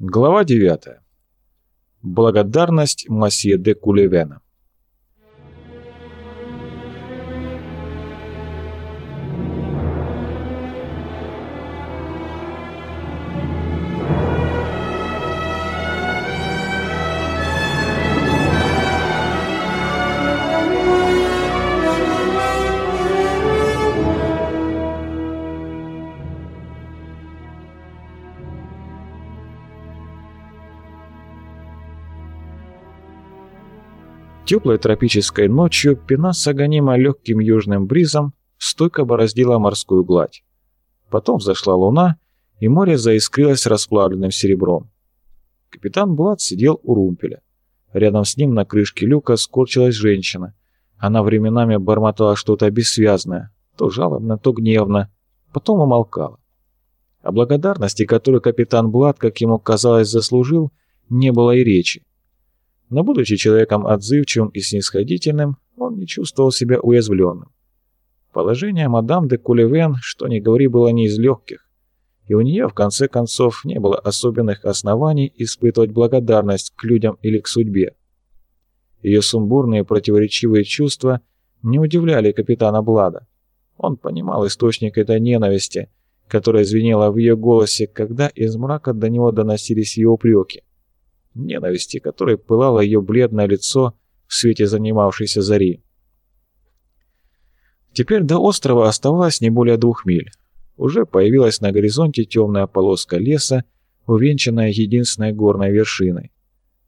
Глава 9. Благодарность масье де Кулевена. Теплой тропической ночью Пенаса, гонима легким южным бризом, стойко бороздила морскую гладь. Потом зашла луна, и море заискрилось расплавленным серебром. Капитан Блад сидел у румпеля. Рядом с ним на крышке люка скорчилась женщина. Она временами бормотала что-то бессвязное, то жалобно, то гневно, потом умолкала. О благодарности, которую капитан Блад, как ему казалось, заслужил, не было и речи. Но будучи человеком отзывчивым и снисходительным, он не чувствовал себя уязвленным. Положение мадам де Кулевен, что ни говори, было не из легких, и у нее, в конце концов, не было особенных оснований испытывать благодарность к людям или к судьбе. Ее сумбурные противоречивые чувства не удивляли капитана Блада. Он понимал источник этой ненависти, которая звенела в ее голосе, когда из мрака до него доносились ее упреки ненависти, которой пылало ее бледное лицо в свете занимавшейся зари. Теперь до острова оставалось не более двух миль. Уже появилась на горизонте темная полоска леса, увенчанная единственной горной вершиной.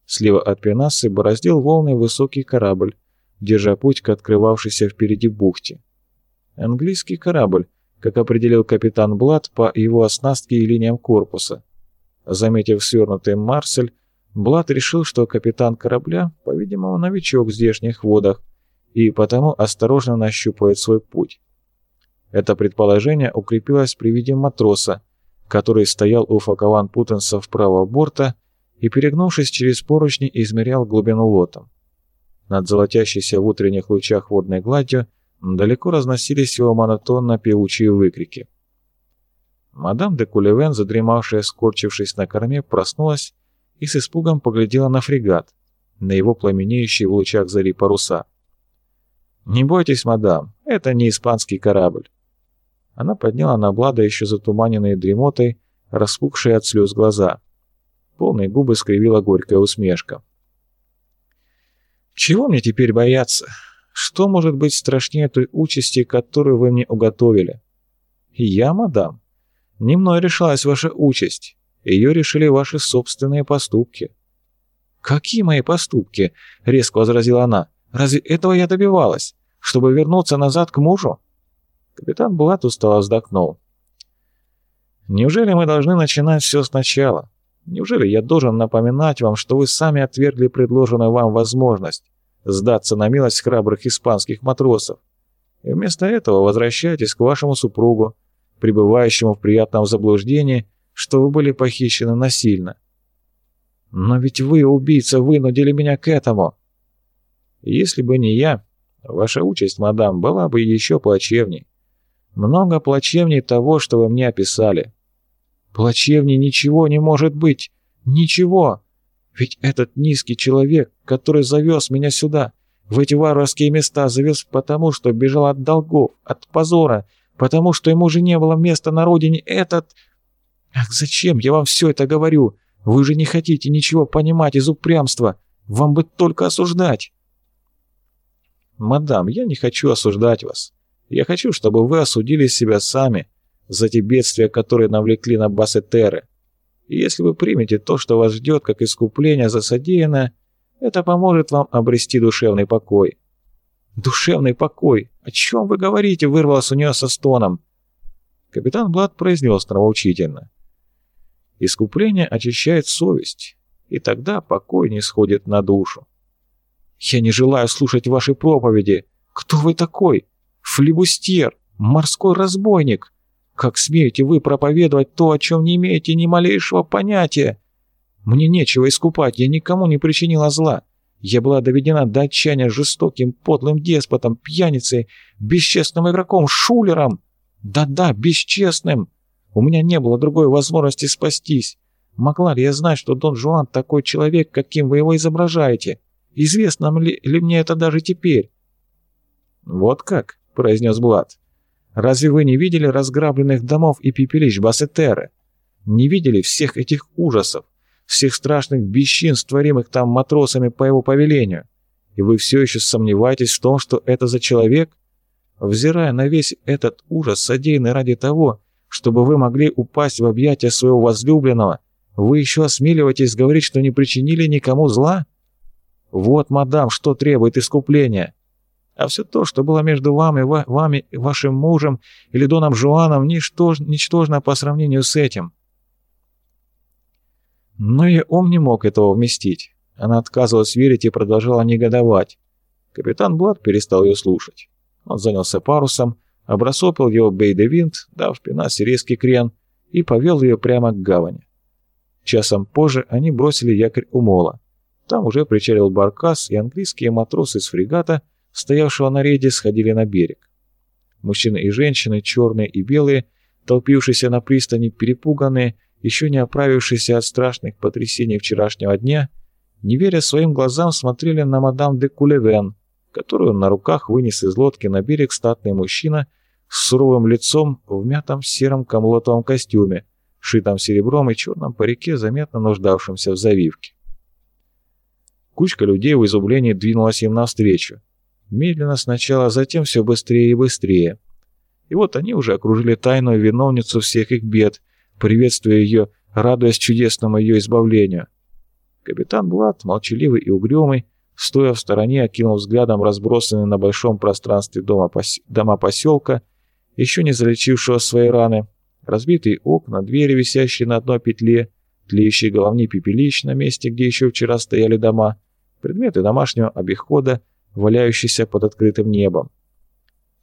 Слева от Пенасы бороздил волны высокий корабль, держа путь к открывавшейся впереди бухте. Английский корабль, как определил капитан Блад по его оснастке и линиям корпуса. Заметив свернутый Марсель, Блад решил, что капитан корабля, по-видимому, новичок в здешних водах, и потому осторожно нащупывает свой путь. Это предположение укрепилось при виде матроса, который стоял у факован Путенса вправо борта и, перегнувшись через поручни, измерял глубину лотом. Над золотящейся в утренних лучах водной гладью далеко разносились его монотонно певучие выкрики. Мадам де Кулевен, задремавшая, скорчившись на корме, проснулась и с испугом поглядела на фрегат, на его пламенеющие в лучах зари паруса. «Не бойтесь, мадам, это не испанский корабль». Она подняла на Блада еще затуманенные дремотой, распухшие от слез глаза. Полные губы скривила горькая усмешка. «Чего мне теперь бояться? Что может быть страшнее той участи, которую вы мне уготовили?» «Я, мадам? Не мной решалась ваша участь. Ее решили ваши собственные поступки». «Какие мои поступки?» — резко возразила она. «Разве этого я добивалась? Чтобы вернуться назад к мужу?» Капитан Булат устало вздохнул. «Неужели мы должны начинать все сначала? Неужели я должен напоминать вам, что вы сами отвергли предложенную вам возможность сдаться на милость храбрых испанских матросов? И вместо этого возвращайтесь к вашему супругу, пребывающему в приятном заблуждении, что вы были похищены насильно. Но ведь вы, убийца, вынудили меня к этому. Если бы не я, ваша участь, мадам, была бы еще плачевней. Много плачевней того, что вы мне описали. Плачевней ничего не может быть. Ничего. Ведь этот низкий человек, который завез меня сюда, в эти варварские места, завез потому, что бежал от долгов, от позора, потому что ему же не было места на родине, этот... «Ах, зачем я вам все это говорю? Вы же не хотите ничего понимать из упрямства. Вам бы только осуждать». «Мадам, я не хочу осуждать вас. Я хочу, чтобы вы осудили себя сами за те бедствия, которые навлекли на Бассетеры. И если вы примете то, что вас ждет, как искупление за содеянное, это поможет вам обрести душевный покой». «Душевный покой? О чем вы говорите?» — вырвалось у нее со стоном. Капитан Блад произнес нравоучительно. Искупление очищает совесть, и тогда покой не сходит на душу. «Я не желаю слушать ваши проповеди. Кто вы такой? Флибустьер, морской разбойник. Как смеете вы проповедовать то, о чем не имеете ни малейшего понятия? Мне нечего искупать, я никому не причинила зла. Я была доведена до отчаяния жестоким, подлым деспотом, пьяницей, бесчестным игроком, шулером. Да-да, бесчестным. У меня не было другой возможности спастись. Могла ли я знать, что Дон Жуан такой человек, каким вы его изображаете? Известно ли, ли мне это даже теперь?» «Вот как?» — произнес Блад. «Разве вы не видели разграбленных домов и пепелищ Бассетеры? Не видели всех этих ужасов, всех страшных бесчинств, творимых там матросами по его повелению? И вы все еще сомневаетесь в том, что это за человек? Взирая на весь этот ужас, содеянный ради того, чтобы вы могли упасть в объятия своего возлюбленного, вы еще осмеливаетесь говорить, что не причинили никому зла? Вот, мадам, что требует искупления. А все то, что было между вами, ва вами, вашим мужем или Доном Жуаном, ничтож, ничтожно по сравнению с этим. Но и ум не мог этого вместить. Она отказывалась верить и продолжала негодовать. Капитан Блад перестал ее слушать. Он занялся парусом, обрасопил его бейдевинт, дав пенасе резкий крен, и повел ее прямо к гавани. Часом позже они бросили якорь у мола. Там уже причалил баркас, и английские матросы с фрегата, стоявшего на рейде, сходили на берег. Мужчины и женщины, черные и белые, толпившиеся на пристани, перепуганные, еще не оправившиеся от страшных потрясений вчерашнего дня, не веря своим глазам, смотрели на мадам де Кулевен, которую на руках вынес из лодки на берег статный мужчина с суровым лицом в мятом сером камлотовом костюме, шитом серебром и черном парике, заметно нуждавшемся в завивке. Кучка людей в изумлении двинулась им навстречу. Медленно сначала, а затем все быстрее и быстрее. И вот они уже окружили тайную виновницу всех их бед, приветствуя ее, радуясь чудесному ее избавлению. Капитан Блад, молчаливый и угрюмый, стоя в стороне, окинул взглядом разбросанные на большом пространстве дома, пос... дома поселка, еще не залечившего свои раны, разбитые окна, двери, висящие на одной петле, тлеющие головни пепелищ на месте, где еще вчера стояли дома, предметы домашнего обихода, валяющиеся под открытым небом.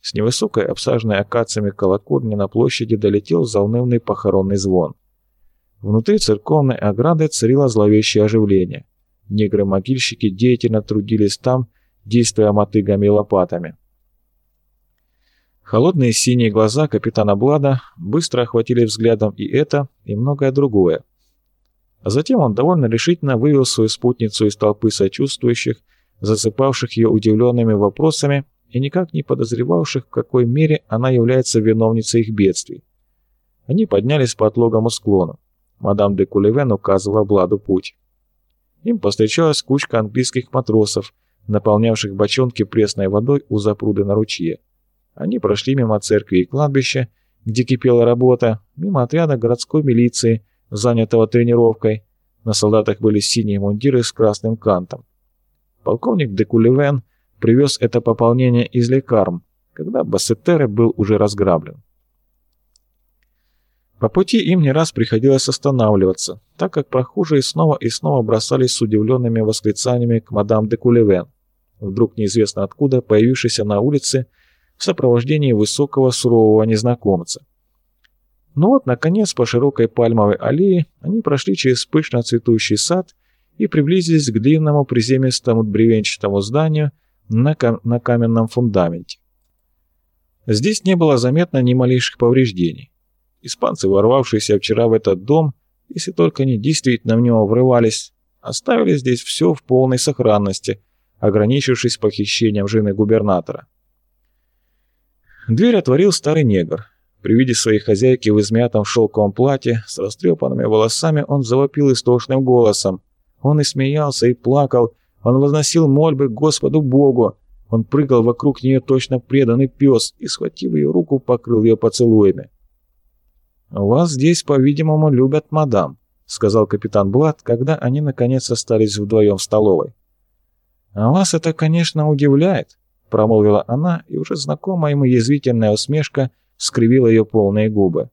С невысокой, обсаженной акациями колокольни на площади долетел заунывный похоронный звон. Внутри церковной ограды царило зловещее оживление. Негры-могильщики деятельно трудились там, действуя мотыгами и лопатами. Холодные синие глаза капитана Блада быстро охватили взглядом и это, и многое другое. А затем он довольно решительно вывел свою спутницу из толпы сочувствующих, засыпавших ее удивленными вопросами и никак не подозревавших, в какой мере она является виновницей их бедствий. Они поднялись по отлогому склону. Мадам де Кулевен указывала Бладу путь. Им повстречалась кучка английских матросов, наполнявших бочонки пресной водой у запруды на ручье. Они прошли мимо церкви и кладбища, где кипела работа, мимо отряда городской милиции, занятого тренировкой. На солдатах были синие мундиры с красным кантом. Полковник де Кулевен привез это пополнение из лекарм, когда Бассетере был уже разграблен. По пути им не раз приходилось останавливаться, так как прохожие снова и снова бросались с удивленными восклицаниями к мадам де Кулевен, вдруг неизвестно откуда появившейся на улице в сопровождении высокого сурового незнакомца. Ну вот, наконец, по широкой пальмовой аллее они прошли через пышно цветущий сад и приблизились к длинному приземистому бревенчатому зданию на, кам на каменном фундаменте. Здесь не было заметно ни малейших повреждений. Испанцы, ворвавшиеся вчера в этот дом, если только они действительно в него врывались, оставили здесь все в полной сохранности, ограничившись похищением жены губернатора. Дверь отворил старый негр. При виде своей хозяйки в измятом шелковом платье с растрепанными волосами он завопил истошным голосом. Он и смеялся, и плакал, он возносил мольбы Господу Богу. Он прыгал вокруг нее точно преданный пес и, схватив ее руку, покрыл ее поцелуями. «Вас здесь, по-видимому, любят мадам», — сказал капитан Блад, когда они наконец остались вдвоем в столовой. «А вас это, конечно, удивляет», — промолвила она, и уже знакомая ему язвительная усмешка скривила ее полные губы.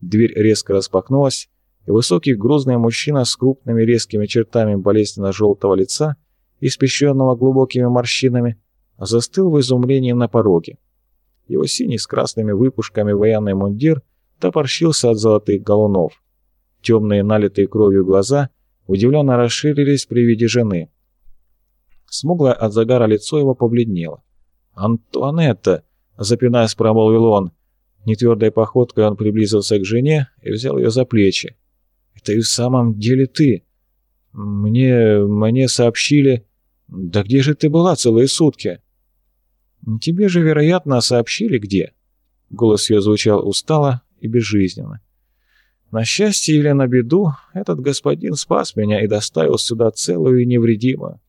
Дверь резко распахнулась, и высокий грузный мужчина с крупными резкими чертами болезненно-желтого лица, испещренного глубокими морщинами, застыл в изумлении на пороге. Его синий с красными выпушками военный мундир — топорщился от золотых галунов. Темные, налитые кровью глаза удивленно расширились при виде жены. Смуглое от загара лицо его побледнело. «Антуанетта!» — запинаясь, промолвил он. Нетвердой походкой он приблизился к жене и взял ее за плечи. Это и в самом деле ты. Мне... мне сообщили... Да где же ты была целые сутки? Тебе же, вероятно, сообщили где. Голос ее звучал устало и безжизненно. На счастье или на беду, этот господин спас меня и доставил сюда целую и невредимую.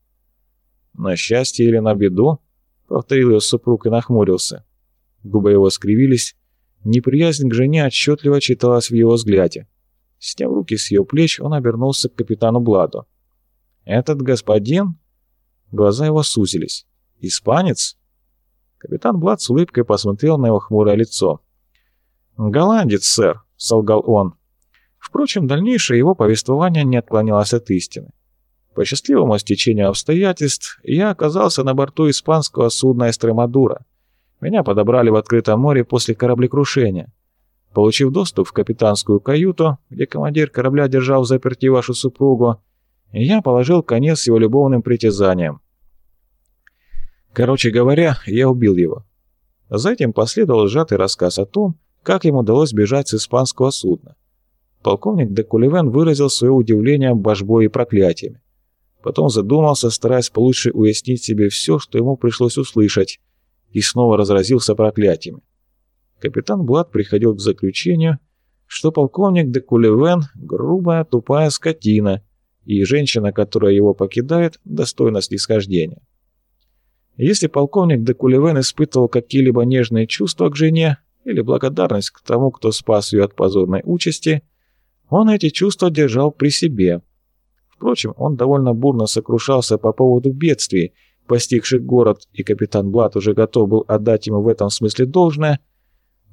На счастье или на беду, повторил ее супруг и нахмурился. Губы его скривились, неприязнь к жене отчетливо читалась в его взгляде. Сняв руки с ее плеч, он обернулся к капитану Бладу. «Этот господин?» Глаза его сузились. «Испанец?» Капитан Блад с улыбкой посмотрел на его хмурое лицо. «Голландец, сэр», — солгал он. Впрочем, дальнейшее его повествование не отклонялось от истины. По счастливому стечению обстоятельств я оказался на борту испанского судна «Эстремадура». Меня подобрали в открытом море после кораблекрушения. Получив доступ в капитанскую каюту, где командир корабля держал в заперти вашу супругу, я положил конец его любовным притязаниям. Короче говоря, я убил его. За этим последовал сжатый рассказ о том, как ему удалось бежать с испанского судна. Полковник де Кулевен выразил свое удивление божбой и проклятиями. Потом задумался, стараясь получше уяснить себе все, что ему пришлось услышать, и снова разразился проклятиями. Капитан Блад приходил к заключению, что полковник де Кулевен — грубая, тупая скотина, и женщина, которая его покидает, достойна снисхождения. Если полковник де Кулевен испытывал какие-либо нежные чувства к жене или благодарность к тому, кто спас ее от позорной участи — он эти чувства держал при себе. Впрочем, он довольно бурно сокрушался по поводу бедствий, постигших город, и капитан Блат уже готов был отдать ему в этом смысле должное,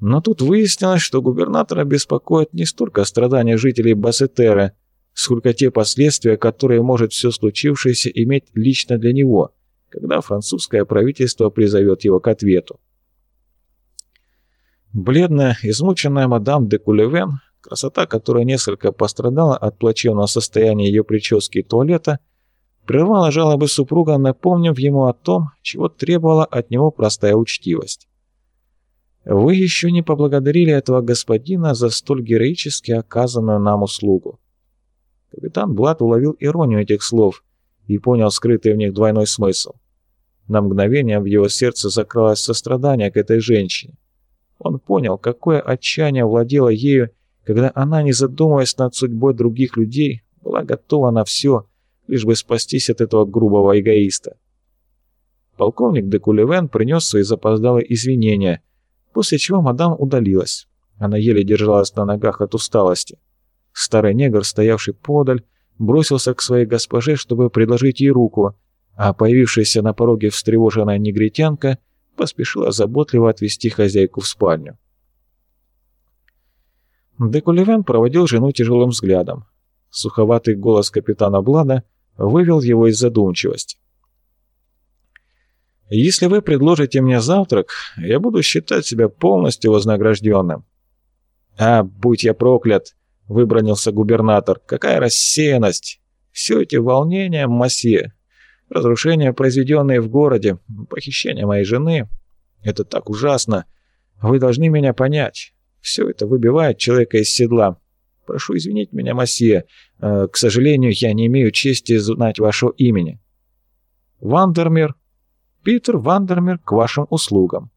но тут выяснилось, что губернатора беспокоит не столько страдания жителей Бассетера, сколько те последствия, которые может все случившееся иметь лично для него, когда французское правительство призовет его к ответу. Бледная, измученная мадам де Кулевен Красота, которая несколько пострадала от плачевного состояния ее прически и туалета, прервала жалобы супруга, напомнив ему о том, чего требовала от него простая учтивость. «Вы еще не поблагодарили этого господина за столь героически оказанную нам услугу». Капитан Блат уловил иронию этих слов и понял скрытый в них двойной смысл. На мгновение в его сердце закралось сострадание к этой женщине. Он понял, какое отчаяние владело ею когда она, не задумываясь над судьбой других людей, была готова на все, лишь бы спастись от этого грубого эгоиста. Полковник де Кулевен принес свои запоздалые извинения, после чего мадам удалилась. Она еле держалась на ногах от усталости. Старый негр, стоявший подаль, бросился к своей госпоже, чтобы предложить ей руку, а появившаяся на пороге встревоженная негритянка поспешила заботливо отвести хозяйку в спальню. Декулевен проводил жену тяжелым взглядом. Суховатый голос капитана Блада вывел его из задумчивости. «Если вы предложите мне завтрак, я буду считать себя полностью вознагражденным». «А, будь я проклят!» — выбронился губернатор. «Какая рассеянность! Все эти волнения, масье, разрушения, произведенные в городе, похищение моей жены — это так ужасно! Вы должны меня понять. Все это выбивает человека из седла. Прошу извинить меня, масье. Э, к сожалению, я не имею чести знать вашего имени. Вандермир. Питер Вандермир к вашим услугам.